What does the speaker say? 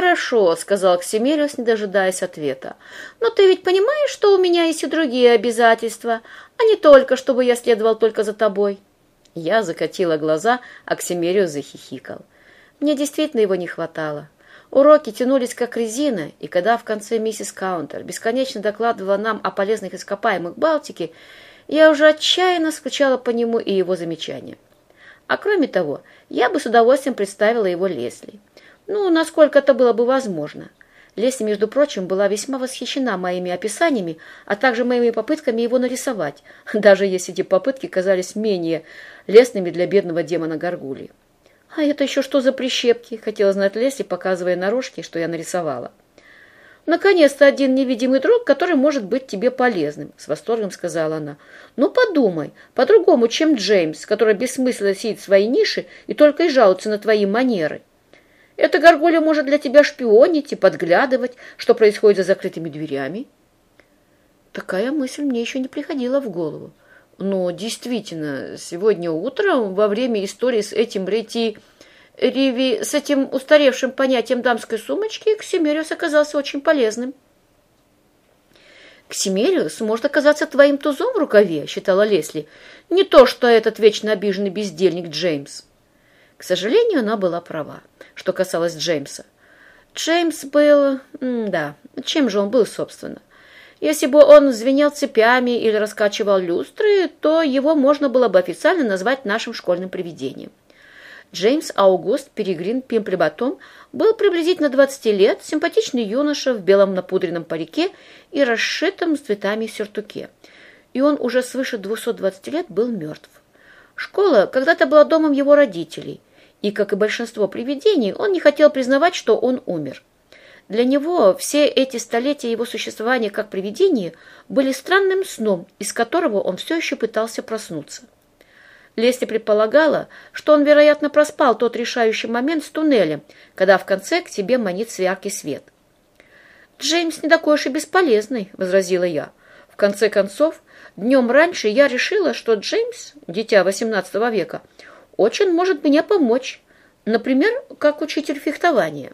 хорошо», — сказал Ксимериус, не дожидаясь ответа. «Но ты ведь понимаешь, что у меня есть и другие обязательства, а не только, чтобы я следовал только за тобой?» Я закатила глаза, а Ксимериус захихикал. Мне действительно его не хватало. Уроки тянулись как резина, и когда в конце миссис Каунтер бесконечно докладывала нам о полезных ископаемых Балтики, я уже отчаянно скучала по нему и его замечаниям. А кроме того, я бы с удовольствием представила его Лесли. Ну, насколько это было бы возможно. Лесли, между прочим, была весьма восхищена моими описаниями, а также моими попытками его нарисовать, даже если эти попытки казались менее лестными для бедного демона Гаргулии. «А это еще что за прищепки?» — хотела знать Лесли, показывая наружки, что я нарисовала. «Наконец-то один невидимый друг, который может быть тебе полезным», — с восторгом сказала она. «Ну, подумай, по-другому, чем Джеймс, который бессмысленно сидит в своей нише и только и жалуется на твои манеры. Эта горгулья может для тебя шпионить и подглядывать, что происходит за закрытыми дверями». Такая мысль мне еще не приходила в голову. Но действительно, сегодня утром, во время истории с этим Рети... Риви, с этим устаревшим понятием дамской сумочки, Ксимериус оказался очень полезным. «Ксимериус может оказаться твоим тузом в рукаве», — считала Лесли. «Не то, что этот вечно обиженный бездельник Джеймс». К сожалению, она была права, что касалось Джеймса. Джеймс был... да, чем же он был, собственно? Если бы он звенел цепями или раскачивал люстры, то его можно было бы официально назвать нашим школьным привидением. Джеймс Аугуст Перегрин Пимплебатон был приблизительно 20 лет, симпатичный юноша в белом напудренном парике и расшитом с цветами сюртуке. И он уже свыше 220 лет был мертв. Школа когда-то была домом его родителей, и, как и большинство привидений, он не хотел признавать, что он умер. Для него все эти столетия его существования как привидения были странным сном, из которого он все еще пытался проснуться. Лесли предполагала, что он, вероятно, проспал тот решающий момент с туннелем, когда в конце к тебе манит яркий свет. «Джеймс не такой уж и бесполезный», — возразила я. В конце концов, днем раньше я решила, что Джеймс, дитя XVIII века, очень может мне помочь, например, как учитель фехтования.